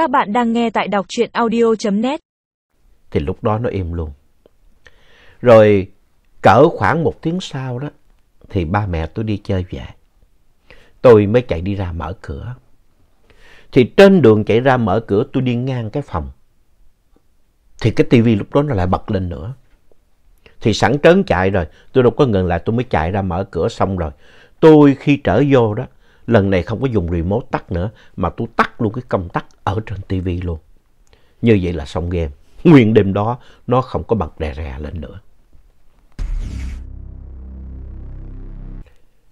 Các bạn đang nghe tại đọc truyện audio.net. Thì lúc đó nó im luôn. Rồi cỡ khoảng một tiếng sau đó thì ba mẹ tôi đi chơi về. Tôi mới chạy đi ra mở cửa. Thì trên đường chạy ra mở cửa tôi đi ngang cái phòng. Thì cái tivi lúc đó nó lại bật lên nữa. Thì sẵn trớn chạy rồi, tôi đâu có ngừng lại tôi mới chạy ra mở cửa xong rồi. Tôi khi trở vô đó, lần này không có dùng remote tắt nữa mà tôi tắt luôn cái công tắc ở trên tivi luôn. Như vậy là xong game. Nguyên đêm đó nó không có bật rè rè lên nữa.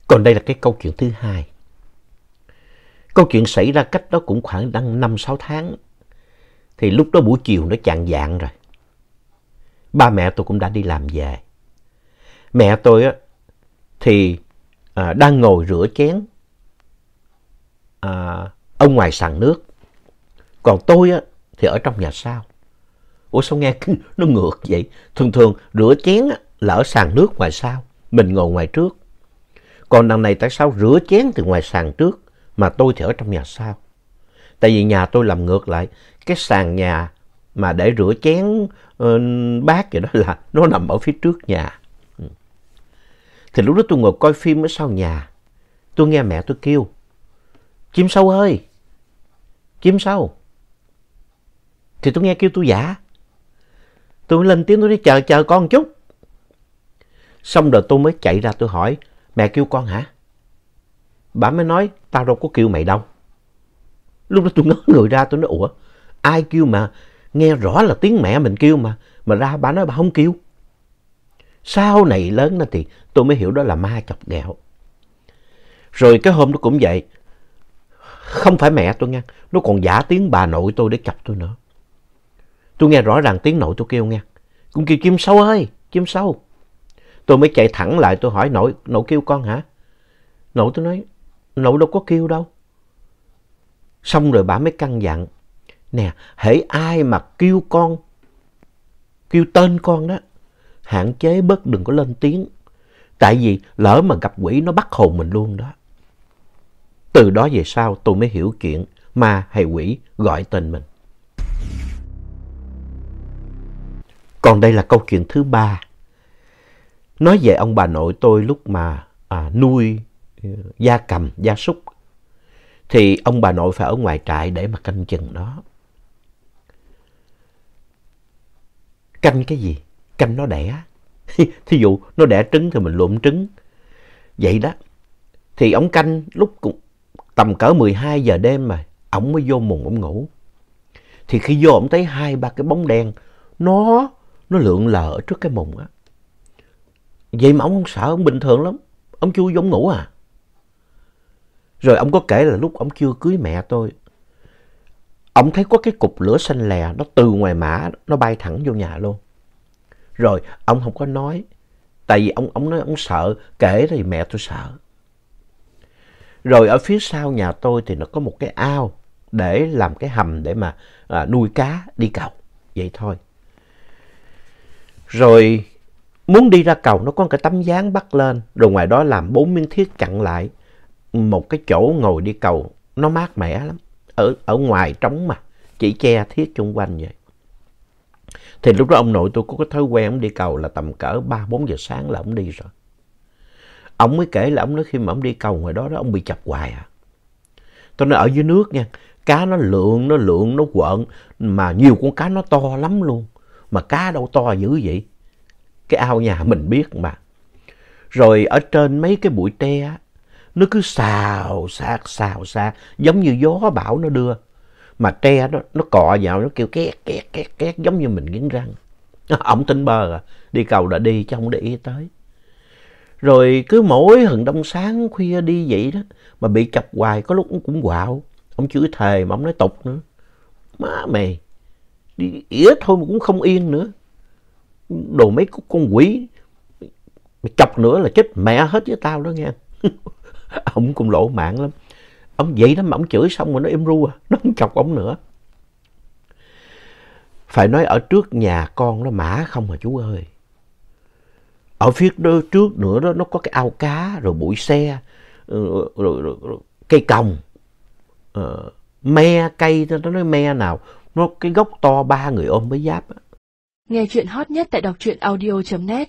Còn đây là cái câu chuyện thứ hai. Câu chuyện xảy ra cách đó cũng khoảng năm sáu tháng. Thì lúc đó buổi chiều nó chạng dạng rồi. Ba mẹ tôi cũng đã đi làm về. Mẹ tôi á, thì à, đang ngồi rửa chén ông ở ngoài sàn nước. Còn tôi á, thì ở trong nhà sau. Ủa sao nghe nó ngược vậy? Thường thường rửa chén á, là ở sàn nước ngoài sau. Mình ngồi ngoài trước. Còn đằng này tại sao rửa chén từ ngoài sàn trước mà tôi thì ở trong nhà sau? Tại vì nhà tôi làm ngược lại. Cái sàn nhà mà để rửa chén uh, bát vậy đó là nó nằm ở phía trước nhà. Ừ. Thì lúc đó tôi ngồi coi phim ở sau nhà. Tôi nghe mẹ tôi kêu. Chim sâu ơi! Kiếm sâu! Thì tôi nghe kêu tôi giả. Tôi mới lên tiếng, tôi đi chờ chờ con một chút. Xong rồi tôi mới chạy ra, tôi hỏi, mẹ kêu con hả? Bà mới nói, tao đâu có kêu mày đâu. Lúc đó tôi ngớ người ra, tôi nói, ủa, ai kêu mà nghe rõ là tiếng mẹ mình kêu mà mà ra bà nói bà không kêu. Sau này lớn đó thì tôi mới hiểu đó là ma chọc ghẹo. Rồi cái hôm đó cũng vậy. Không phải mẹ tôi nghe. Nó còn giả tiếng bà nội tôi để chọc tôi nữa. Tôi nghe rõ ràng tiếng nội tôi kêu nghe. Cũng kêu chim sâu ơi, chim sâu. Tôi mới chạy thẳng lại tôi hỏi nội, nội kêu con hả? Nội tôi nói, nội đâu có kêu đâu. Xong rồi bà mới căng dặn. Nè, hễ ai mà kêu con, kêu tên con đó, hạn chế bớt đừng có lên tiếng. Tại vì lỡ mà gặp quỷ nó bắt hồn mình luôn đó. Từ đó về sau tôi mới hiểu chuyện ma hay quỷ gọi tên mình. Còn đây là câu chuyện thứ ba. Nói về ông bà nội tôi lúc mà à, nuôi ừ, gia cầm, gia súc. Thì ông bà nội phải ở ngoài trại để mà canh chừng nó. Canh cái gì? Canh nó đẻ. Thí dụ nó đẻ trứng thì mình lụm trứng. Vậy đó. Thì ông canh lúc cũng tầm cỡ 12 giờ đêm mà. Ông mới vô mùng ông ngủ. Thì khi vô ông thấy hai ba cái bóng đen. Nó, nó lượn lờ ở trước cái mùng á. Vậy mà ông không sợ, ông bình thường lắm. Ông chui vô ổng ngủ à. Rồi ông có kể là lúc ông chưa cưới mẹ tôi. Ông thấy có cái cục lửa xanh lè, nó từ ngoài mã, nó bay thẳng vô nhà luôn. Rồi ông không có nói. Tại vì ông, ông nói ông sợ, kể thì mẹ tôi sợ. Rồi ở phía sau nhà tôi thì nó có một cái ao để làm cái hầm để mà à, nuôi cá đi cầu. Vậy thôi. Rồi muốn đi ra cầu nó có cái tấm dáng bắt lên. Rồi ngoài đó làm bốn miếng thiết chặn lại. Một cái chỗ ngồi đi cầu nó mát mẻ lắm. Ở, ở ngoài trống mà. Chỉ che thiết chung quanh vậy. Thì lúc đó ông nội tôi có cái thói quen ông đi cầu là tầm cỡ 3-4 giờ sáng là ông đi rồi. Ông mới kể là ông nói khi mà ông đi cầu ngoài đó, đó ông bị chập hoài à. Tôi nói ở dưới nước nha, cá nó lượn, nó lượn, nó quợn, mà nhiều con cá nó to lắm luôn. Mà cá đâu to dữ vậy? Cái ao nhà mình biết mà. Rồi ở trên mấy cái bụi tre á, nó cứ xào xạc, xào xạc, giống như gió bão nó đưa. Mà tre đó, nó cọ vào, nó kêu két, két, két, két, giống như mình nghiến răng. Ông tính bơ à, đi cầu đã đi, chứ không để ý tới. Rồi cứ mỗi hừng đông sáng khuya đi vậy đó, mà bị chập hoài, có lúc cũng quạo. Ông chửi thề mà ông nói tục nữa. Má mày, đi ỉa thôi mà cũng không yên nữa. Đồ mấy con quỷ, mày chọc nữa là chết mẹ hết với tao đó nghe. ông cũng lộ mạng lắm. Ông vậy đó mà ông chửi xong rồi nó im ru à, nó không chọc ông nữa. Phải nói ở trước nhà con nó mã không à chú ơi. Ở phía đó, trước nữa đó nó có cái ao cá, rồi bụi xe, ờ, rồi, rồi, rồi, rồi cây còng. Ờ, me cây, nó nói me nào, nó cái gốc to ba người ôm mới giáp. Nghe chuyện hot nhất tại đọc truyện audio.net